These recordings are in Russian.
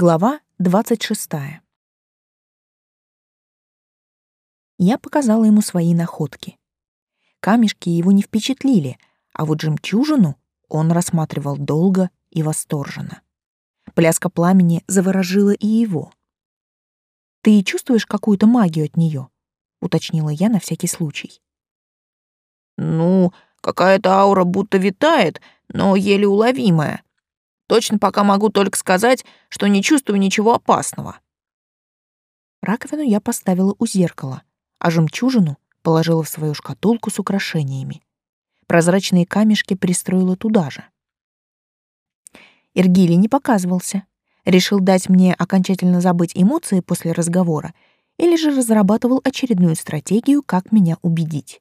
Глава 26. Я показала ему свои находки. Камешки его не впечатлили, а вот жемчужину он рассматривал долго и восторженно. Пляска пламени заворожила и его. «Ты чувствуешь какую-то магию от нее? уточнила я на всякий случай. «Ну, какая-то аура будто витает, но еле уловимая», Точно пока могу только сказать, что не чувствую ничего опасного. Раковину я поставила у зеркала, а жемчужину положила в свою шкатулку с украшениями. Прозрачные камешки пристроила туда же. Иргили не показывался. Решил дать мне окончательно забыть эмоции после разговора или же разрабатывал очередную стратегию, как меня убедить.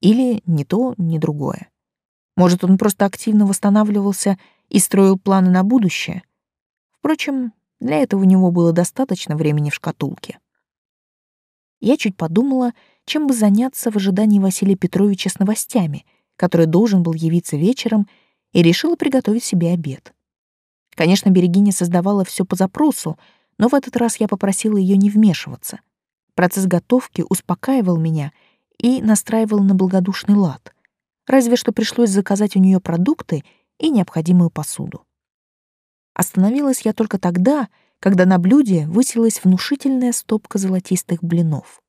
Или ни то, ни другое. Может, он просто активно восстанавливался и строил планы на будущее. Впрочем, для этого у него было достаточно времени в шкатулке. Я чуть подумала, чем бы заняться в ожидании Василия Петровича с новостями, который должен был явиться вечером, и решила приготовить себе обед. Конечно, Берегиня создавала все по запросу, но в этот раз я попросила ее не вмешиваться. Процесс готовки успокаивал меня и настраивал на благодушный лад. Разве что пришлось заказать у нее продукты и необходимую посуду. Остановилась я только тогда, когда на блюде высилась внушительная стопка золотистых блинов.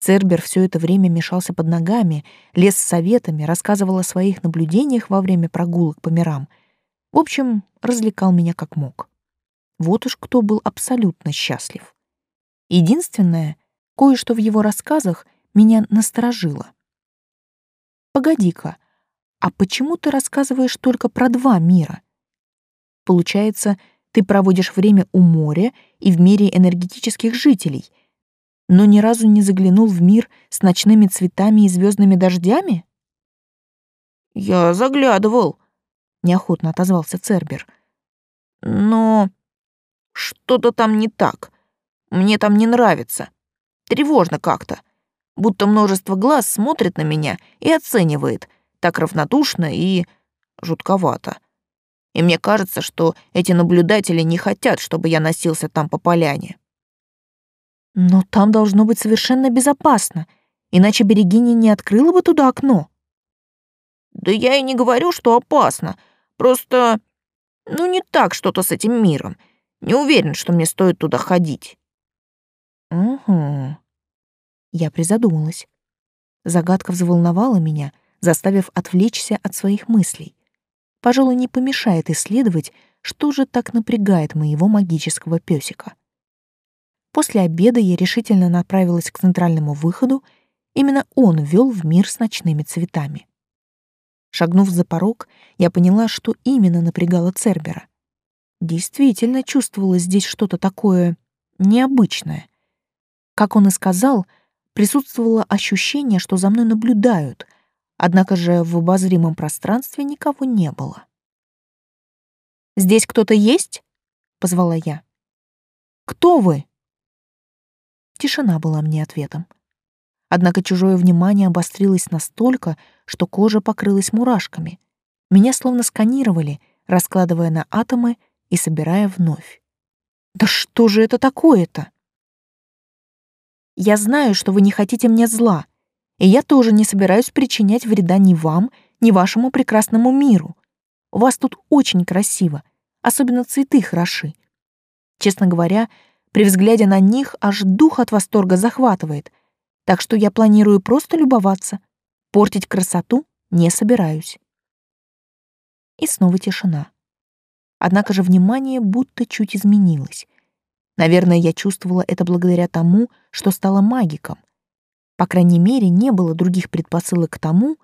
Цербер все это время мешался под ногами, лез с советами, рассказывал о своих наблюдениях во время прогулок по мирам. В общем, развлекал меня как мог. Вот уж кто был абсолютно счастлив. Единственное, кое-что в его рассказах меня насторожило. «Погоди-ка, а почему ты рассказываешь только про два мира? Получается, ты проводишь время у моря и в мире энергетических жителей, но ни разу не заглянул в мир с ночными цветами и звездными дождями? Я заглядывал, неохотно отозвался Цербер. Но что-то там не так. Мне там не нравится. Тревожно как-то. Будто множество глаз смотрит на меня и оценивает — так равнодушно и жутковато. И мне кажется, что эти наблюдатели не хотят, чтобы я носился там по поляне. Но там должно быть совершенно безопасно, иначе Берегиня не открыла бы туда окно. Да я и не говорю, что опасно. Просто, ну, не так что-то с этим миром. Не уверен, что мне стоит туда ходить. Угу. Я призадумалась. Загадка взволновала меня, заставив отвлечься от своих мыслей. Пожалуй, не помешает исследовать, что же так напрягает моего магического песика. После обеда я решительно направилась к центральному выходу, именно он вел в мир с ночными цветами. Шагнув за порог, я поняла, что именно напрягало Цербера. Действительно чувствовалось здесь что-то такое необычное. Как он и сказал, присутствовало ощущение, что за мной наблюдают — Однако же в обозримом пространстве никого не было. «Здесь кто-то есть?» — позвала я. «Кто вы?» Тишина была мне ответом. Однако чужое внимание обострилось настолько, что кожа покрылась мурашками. Меня словно сканировали, раскладывая на атомы и собирая вновь. «Да что же это такое-то?» «Я знаю, что вы не хотите мне зла», и я тоже не собираюсь причинять вреда ни вам, ни вашему прекрасному миру. У вас тут очень красиво, особенно цветы хороши. Честно говоря, при взгляде на них аж дух от восторга захватывает, так что я планирую просто любоваться. Портить красоту не собираюсь. И снова тишина. Однако же внимание будто чуть изменилось. Наверное, я чувствовала это благодаря тому, что стала магиком. По крайней мере, не было других предпосылок к тому,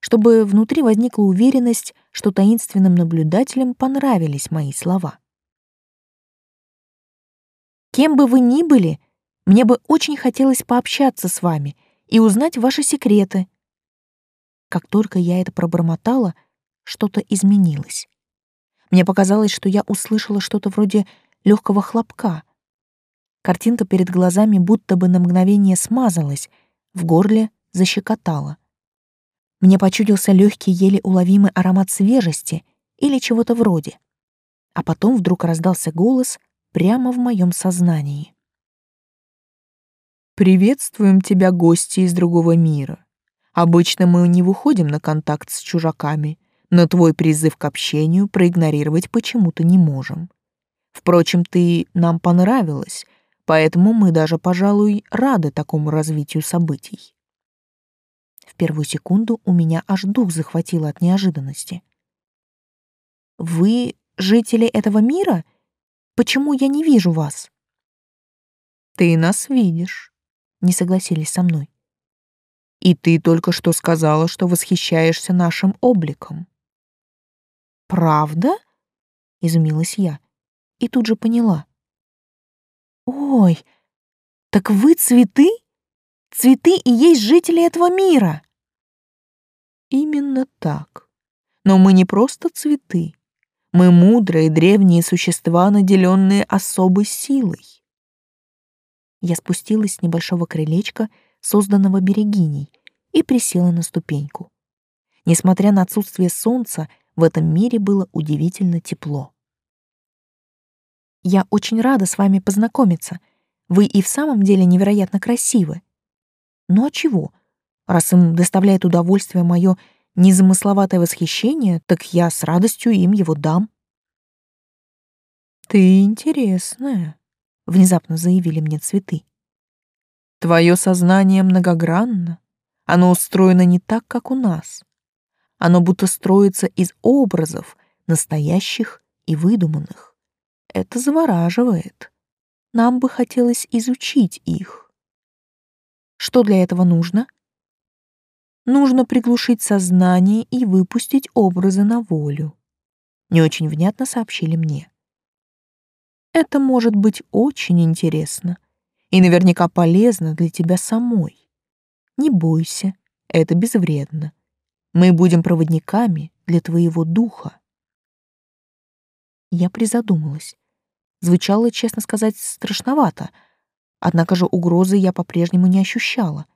чтобы внутри возникла уверенность, что таинственным наблюдателям понравились мои слова. Кем бы вы ни были, мне бы очень хотелось пообщаться с вами и узнать ваши секреты. Как только я это пробормотала, что-то изменилось. Мне показалось, что я услышала что-то вроде легкого хлопка. Картинка перед глазами будто бы на мгновение смазалась, в горле защекотало. Мне почудился легкий, еле уловимый аромат свежести или чего-то вроде. А потом вдруг раздался голос, прямо в моем сознании. «Приветствуем тебя, гости из другого мира. Обычно мы не выходим на контакт с чужаками, но твой призыв к общению проигнорировать почему-то не можем. Впрочем, ты нам понравилась, поэтому мы даже, пожалуй, рады такому развитию событий. В первую секунду у меня аж дух захватило от неожиданности. «Вы жители этого мира? Почему я не вижу вас?» «Ты нас видишь», — не согласились со мной. «И ты только что сказала, что восхищаешься нашим обликом». «Правда?» — изумилась я и тут же поняла. «Ой, так вы цветы? Цветы и есть жители этого мира!» «Именно так. Но мы не просто цветы. Мы мудрые древние существа, наделенные особой силой». Я спустилась с небольшого крылечка, созданного берегиней, и присела на ступеньку. Несмотря на отсутствие солнца, в этом мире было удивительно тепло. Я очень рада с вами познакомиться. Вы и в самом деле невероятно красивы. Ну а чего? Раз им доставляет удовольствие мое незамысловатое восхищение, так я с радостью им его дам. Ты интересная, внезапно заявили мне цветы. Твое сознание многогранно. Оно устроено не так, как у нас. Оно будто строится из образов, настоящих и выдуманных. Это завораживает. Нам бы хотелось изучить их. Что для этого нужно? Нужно приглушить сознание и выпустить образы на волю. Не очень внятно сообщили мне. Это может быть очень интересно и наверняка полезно для тебя самой. Не бойся, это безвредно. Мы будем проводниками для твоего духа. Я призадумалась. Звучало, честно сказать, страшновато, однако же угрозы я по-прежнему не ощущала.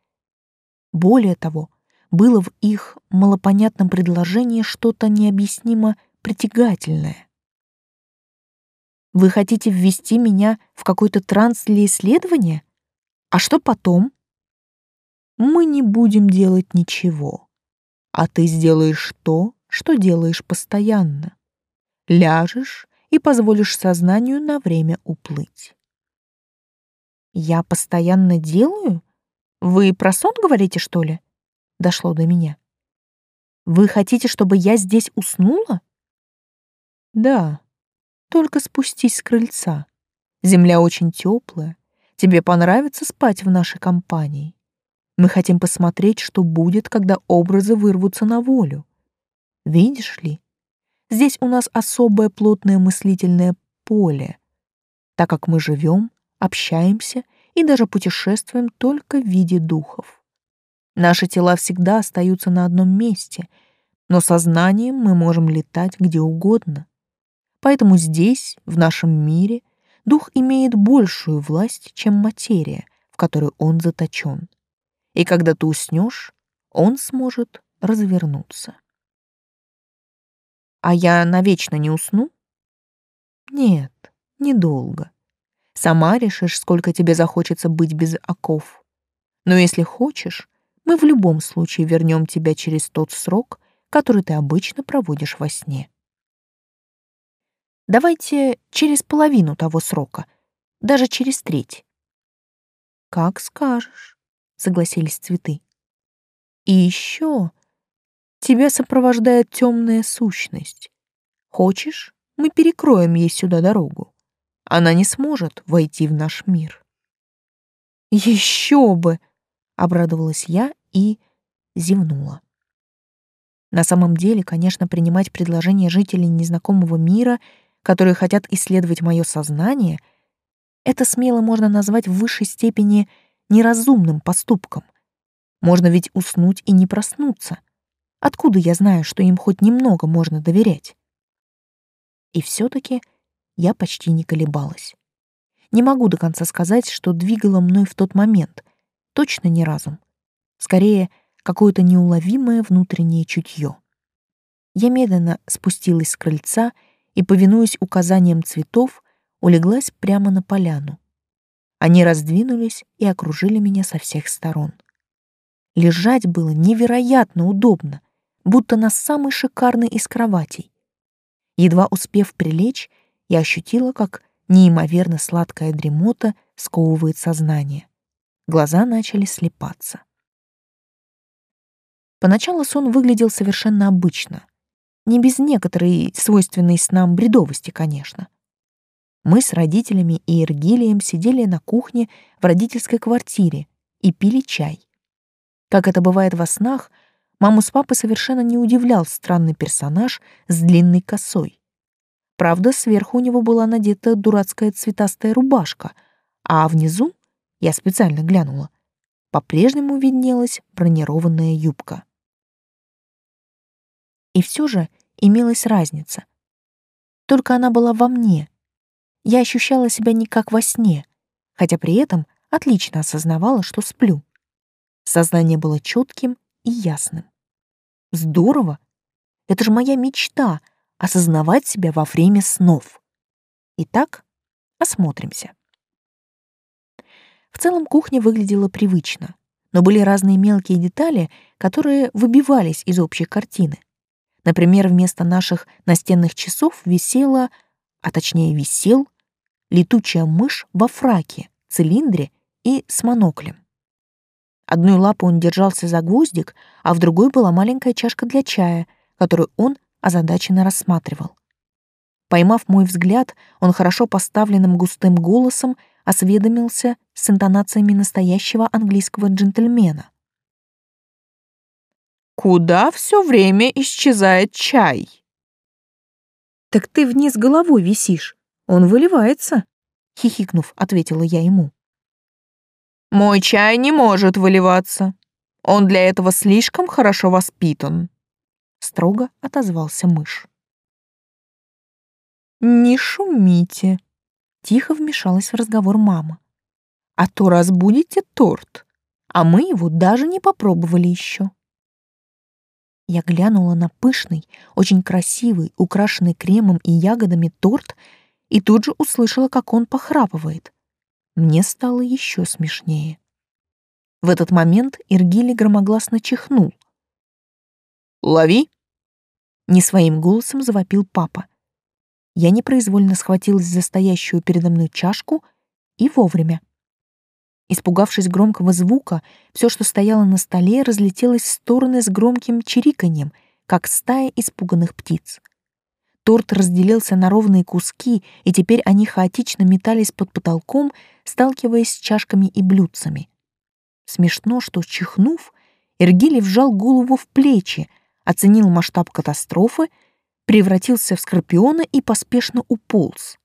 Более того, было в их малопонятном предложении что-то необъяснимо притягательное. Вы хотите ввести меня в какой-то транс для исследования? А что потом? Мы не будем делать ничего, а ты сделаешь то, что делаешь постоянно. Ляжешь и позволишь сознанию на время уплыть. Я постоянно делаю? Вы про сон говорите, что ли? Дошло до меня. Вы хотите, чтобы я здесь уснула? Да. Только спустись с крыльца. Земля очень теплая. Тебе понравится спать в нашей компании. Мы хотим посмотреть, что будет, когда образы вырвутся на волю. Видишь ли, Здесь у нас особое плотное мыслительное поле, так как мы живем, общаемся и даже путешествуем только в виде духов. Наши тела всегда остаются на одном месте, но сознанием мы можем летать где угодно. Поэтому здесь, в нашем мире, дух имеет большую власть, чем материя, в которой он заточен. И когда ты уснешь, он сможет развернуться. А я навечно не усну? Нет, недолго. Сама решишь, сколько тебе захочется быть без оков. Но если хочешь, мы в любом случае вернем тебя через тот срок, который ты обычно проводишь во сне. Давайте через половину того срока, даже через треть. Как скажешь, согласились цветы. И еще Тебя сопровождает темная сущность. Хочешь, мы перекроем ей сюда дорогу. Она не сможет войти в наш мир. Еще бы, обрадовалась я и зевнула. На самом деле, конечно, принимать предложения жителей незнакомого мира, которые хотят исследовать мое сознание, это смело можно назвать в высшей степени неразумным поступком. Можно ведь уснуть и не проснуться. Откуда я знаю, что им хоть немного можно доверять? И все таки я почти не колебалась. Не могу до конца сказать, что двигало мной в тот момент. Точно не разум. Скорее, какое-то неуловимое внутреннее чутье. Я медленно спустилась с крыльца и, повинуясь указаниям цветов, улеглась прямо на поляну. Они раздвинулись и окружили меня со всех сторон. Лежать было невероятно удобно, будто на самой шикарной из кроватей. Едва успев прилечь, я ощутила, как неимоверно сладкая дремота сковывает сознание. Глаза начали слепаться. Поначалу сон выглядел совершенно обычно. Не без некоторой свойственной снам бредовости, конечно. Мы с родителями и Иргилием сидели на кухне в родительской квартире и пили чай. Как это бывает во снах, маму с папой совершенно не удивлял странный персонаж с длинной косой. Правда, сверху у него была надета дурацкая цветастая рубашка, а внизу, я специально глянула, по-прежнему виднелась бронированная юбка. И все же имелась разница. Только она была во мне. Я ощущала себя не как во сне, хотя при этом отлично осознавала, что сплю. Сознание было четким и ясным. Здорово! Это же моя мечта — осознавать себя во время снов. Итак, осмотримся. В целом кухня выглядела привычно, но были разные мелкие детали, которые выбивались из общей картины. Например, вместо наших настенных часов висела, а точнее висел, летучая мышь во фраке, цилиндре и с моноклем. Одной лапой он держался за гвоздик, а в другой была маленькая чашка для чая, которую он озадаченно рассматривал. Поймав мой взгляд, он хорошо поставленным густым голосом осведомился с интонациями настоящего английского джентльмена. «Куда все время исчезает чай?» «Так ты вниз головой висишь, он выливается», — хихикнув, ответила я ему. «Мой чай не может выливаться. Он для этого слишком хорошо воспитан», — строго отозвался мышь. «Не шумите», Тихо вмешалась в разговор мама. «А то разбудите торт, а мы его даже не попробовали еще». Я глянула на пышный, очень красивый, украшенный кремом и ягодами торт и тут же услышала, как он похрапывает. Мне стало еще смешнее. В этот момент Иргили громогласно чихнул. «Лови!» — не своим голосом завопил папа. Я непроизвольно схватилась за стоящую передо мной чашку и вовремя. Испугавшись громкого звука, все, что стояло на столе, разлетелось в стороны с громким чириканьем, как стая испуганных птиц. Торт разделился на ровные куски, и теперь они хаотично метались под потолком, сталкиваясь с чашками и блюдцами. Смешно, что, чихнув, Эргилий вжал голову в плечи, оценил масштаб катастрофы — превратился в скорпиона и поспешно уполз.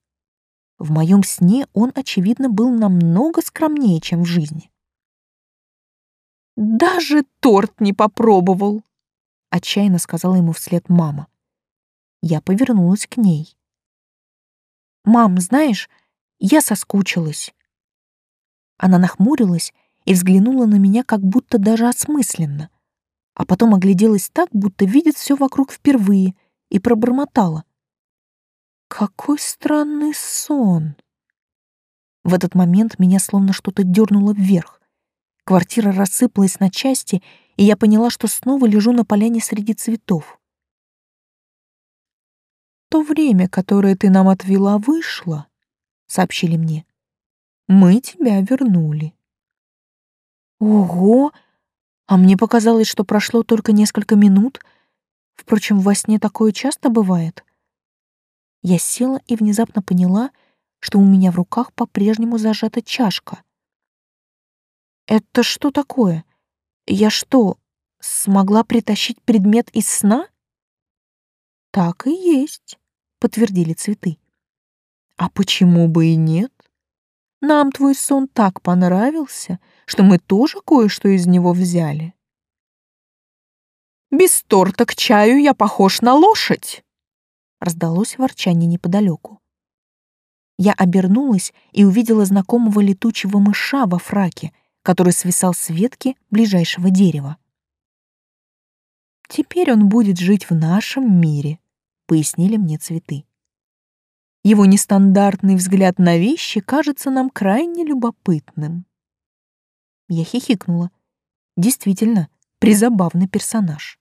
В моем сне он, очевидно, был намного скромнее, чем в жизни. «Даже торт не попробовал!» — отчаянно сказала ему вслед мама. Я повернулась к ней. «Мам, знаешь, я соскучилась». Она нахмурилась и взглянула на меня как будто даже осмысленно, а потом огляделась так, будто видит все вокруг впервые — и пробормотала. «Какой странный сон!» В этот момент меня словно что-то дернуло вверх. Квартира рассыпалась на части, и я поняла, что снова лежу на поляне среди цветов. «То время, которое ты нам отвела, вышло», — сообщили мне. «Мы тебя вернули». «Ого! А мне показалось, что прошло только несколько минут», — Впрочем, во сне такое часто бывает. Я села и внезапно поняла, что у меня в руках по-прежнему зажата чашка. Это что такое? Я что, смогла притащить предмет из сна? Так и есть, подтвердили цветы. А почему бы и нет? Нам твой сон так понравился, что мы тоже кое-что из него взяли. Без торта к чаю я похож на лошадь!» Раздалось ворчание неподалеку. Я обернулась и увидела знакомого летучего мыша во фраке, который свисал с ветки ближайшего дерева. «Теперь он будет жить в нашем мире», — пояснили мне цветы. Его нестандартный взгляд на вещи кажется нам крайне любопытным. Я хихикнула. Действительно, призабавный персонаж.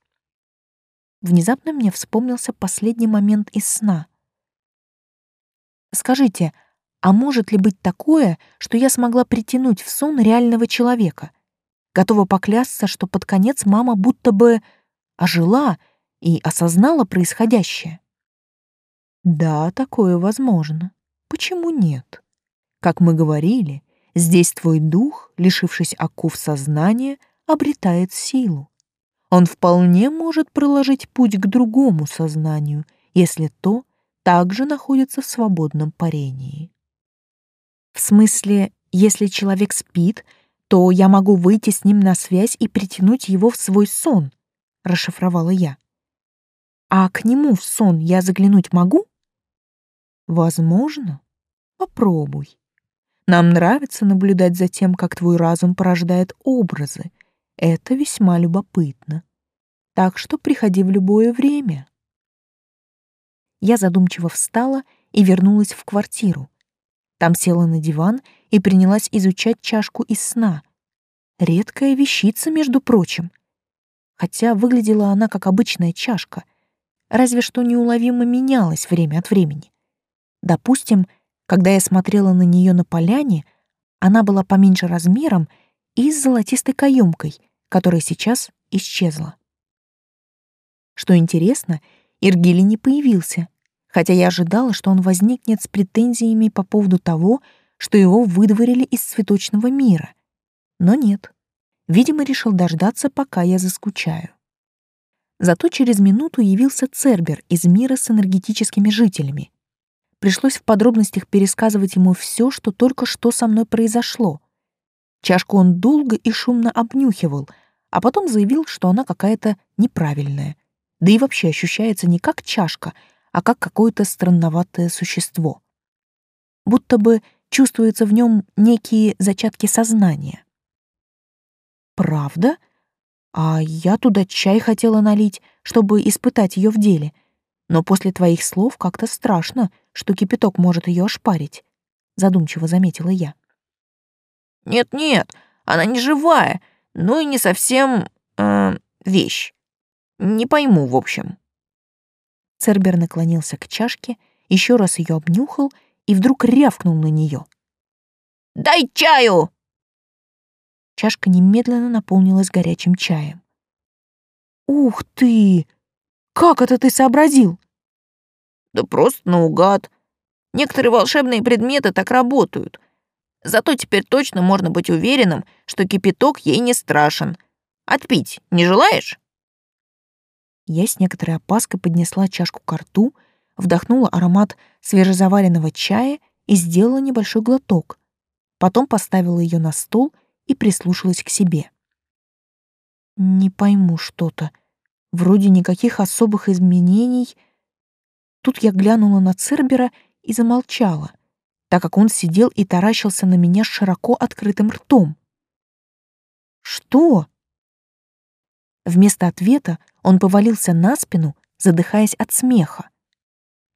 Внезапно мне вспомнился последний момент из сна. Скажите, а может ли быть такое, что я смогла притянуть в сон реального человека? Готова поклясться, что под конец мама будто бы ожила и осознала происходящее. Да, такое возможно. Почему нет? Как мы говорили, здесь твой дух, лишившись оков сознания, обретает силу. Он вполне может проложить путь к другому сознанию, если то также находится в свободном парении. В смысле, если человек спит, то я могу выйти с ним на связь и притянуть его в свой сон, расшифровала я. А к нему в сон я заглянуть могу? Возможно. Попробуй. Нам нравится наблюдать за тем, как твой разум порождает образы, это весьма любопытно. Так что приходи в любое время. Я задумчиво встала и вернулась в квартиру. Там села на диван и принялась изучать чашку из сна. Редкая вещица, между прочим. Хотя выглядела она как обычная чашка, разве что неуловимо менялась время от времени. Допустим, когда я смотрела на нее на поляне, она была поменьше размером и с золотистой каемкой, которая сейчас исчезла. Что интересно, Иргили не появился, хотя я ожидала, что он возникнет с претензиями по поводу того, что его выдворили из цветочного мира. Но нет. Видимо, решил дождаться, пока я заскучаю. Зато через минуту явился Цербер из мира с энергетическими жителями. Пришлось в подробностях пересказывать ему все, что только что со мной произошло. Чашку он долго и шумно обнюхивал, а потом заявил, что она какая-то неправильная. Да и вообще ощущается не как чашка, а как какое-то странноватое существо. Будто бы чувствуются в нем некие зачатки сознания. «Правда? А я туда чай хотела налить, чтобы испытать ее в деле. Но после твоих слов как-то страшно, что кипяток может ее ошпарить», — задумчиво заметила я. Нет-нет, она не живая, ну и не совсем э, вещь. Не пойму, в общем. Цербер наклонился к чашке, еще раз ее обнюхал и вдруг рявкнул на нее. «Дай чаю!» Чашка немедленно наполнилась горячим чаем. «Ух ты! Как это ты сообразил?» «Да просто наугад. Некоторые волшебные предметы так работают. Зато теперь точно можно быть уверенным, что кипяток ей не страшен. Отпить не желаешь?» Я с некоторой опаской поднесла чашку к рту, вдохнула аромат свежезаваренного чая и сделала небольшой глоток. Потом поставила ее на стол и прислушалась к себе. Не пойму что-то. Вроде никаких особых изменений. Тут я глянула на Цербера и замолчала так как он сидел и таращился на меня широко открытым ртом. «Что?» Вместо ответа он повалился на спину, задыхаясь от смеха.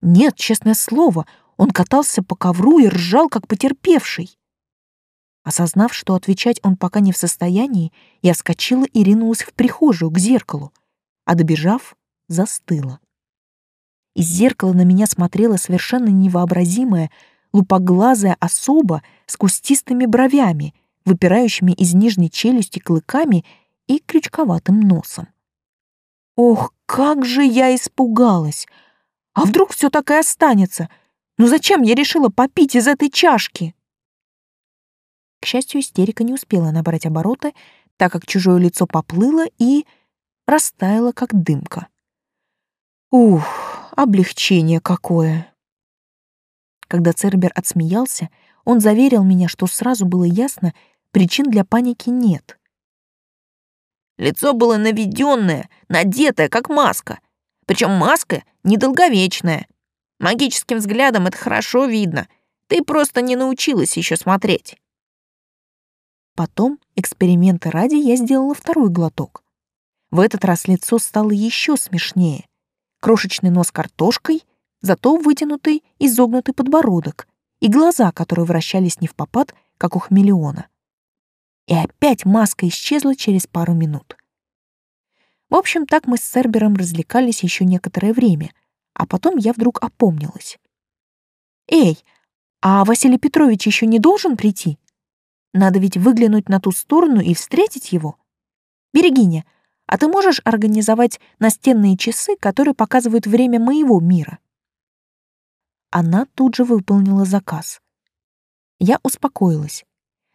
Нет, честное слово, он катался по ковру и ржал, как потерпевший. Осознав, что отвечать он пока не в состоянии, я вскочила и ринулась в прихожую к зеркалу, а добежав, застыла. Из зеркала на меня смотрела совершенно невообразимая, лупоглазая особа с кустистыми бровями, выпирающими из нижней челюсти клыками и крючковатым носом. Ох, как же я испугалась! А вдруг все так и останется? Ну зачем я решила попить из этой чашки? К счастью, истерика не успела набрать обороты, так как чужое лицо поплыло и растаяло, как дымка. Ух, облегчение какое! Когда Цербер отсмеялся, он заверил меня, что сразу было ясно, причин для паники нет. Лицо было наведенное, надетое, как маска. Причем маска недолговечная. Магическим взглядом это хорошо видно. Ты просто не научилась еще смотреть. Потом, эксперимента ради, я сделала второй глоток. В этот раз лицо стало еще смешнее. Крошечный нос картошкой, зато вытянутый, изогнутый подбородок и глаза, которые вращались не в попад, как у хамелеона. И опять маска исчезла через пару минут. В общем, так мы с Цербером развлекались еще некоторое время, а потом я вдруг опомнилась. «Эй, а Василий Петрович еще не должен прийти? Надо ведь выглянуть на ту сторону и встретить его. Берегиня, а ты можешь организовать настенные часы, которые показывают время моего мира?» Она тут же выполнила заказ. Я успокоилась.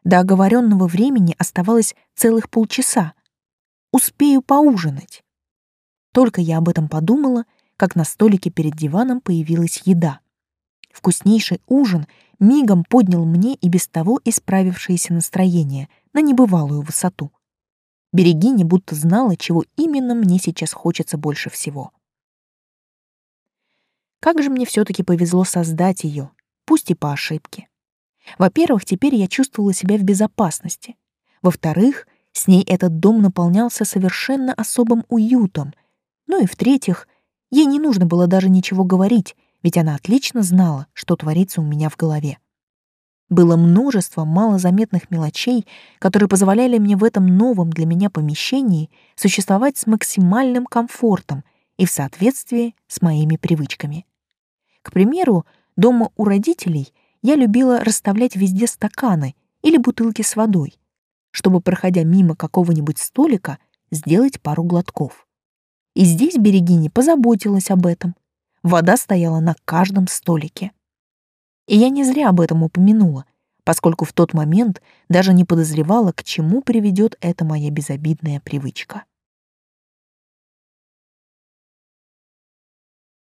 До оговоренного времени оставалось целых полчаса. Успею поужинать. Только я об этом подумала, как на столике перед диваном появилась еда. Вкуснейший ужин мигом поднял мне и без того исправившееся настроение на небывалую высоту. Берегиня будто знала, чего именно мне сейчас хочется больше всего. Как же мне все-таки повезло создать ее, пусть и по ошибке. Во-первых, теперь я чувствовала себя в безопасности. Во-вторых, с ней этот дом наполнялся совершенно особым уютом. Ну и в-третьих, ей не нужно было даже ничего говорить, ведь она отлично знала, что творится у меня в голове. Было множество малозаметных мелочей, которые позволяли мне в этом новом для меня помещении существовать с максимальным комфортом и в соответствии с моими привычками. К примеру, дома у родителей я любила расставлять везде стаканы или бутылки с водой, чтобы, проходя мимо какого-нибудь столика, сделать пару глотков. И здесь Берегиня позаботилась об этом. Вода стояла на каждом столике. И я не зря об этом упомянула, поскольку в тот момент даже не подозревала, к чему приведет эта моя безобидная привычка.